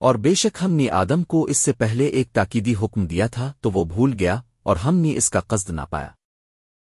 اور بے شک ہم نے آدم کو اس سے پہلے ایک تاکیدی حکم دیا تھا تو وہ بھول گیا اور ہم نے اس کا قصد نہ پایا۔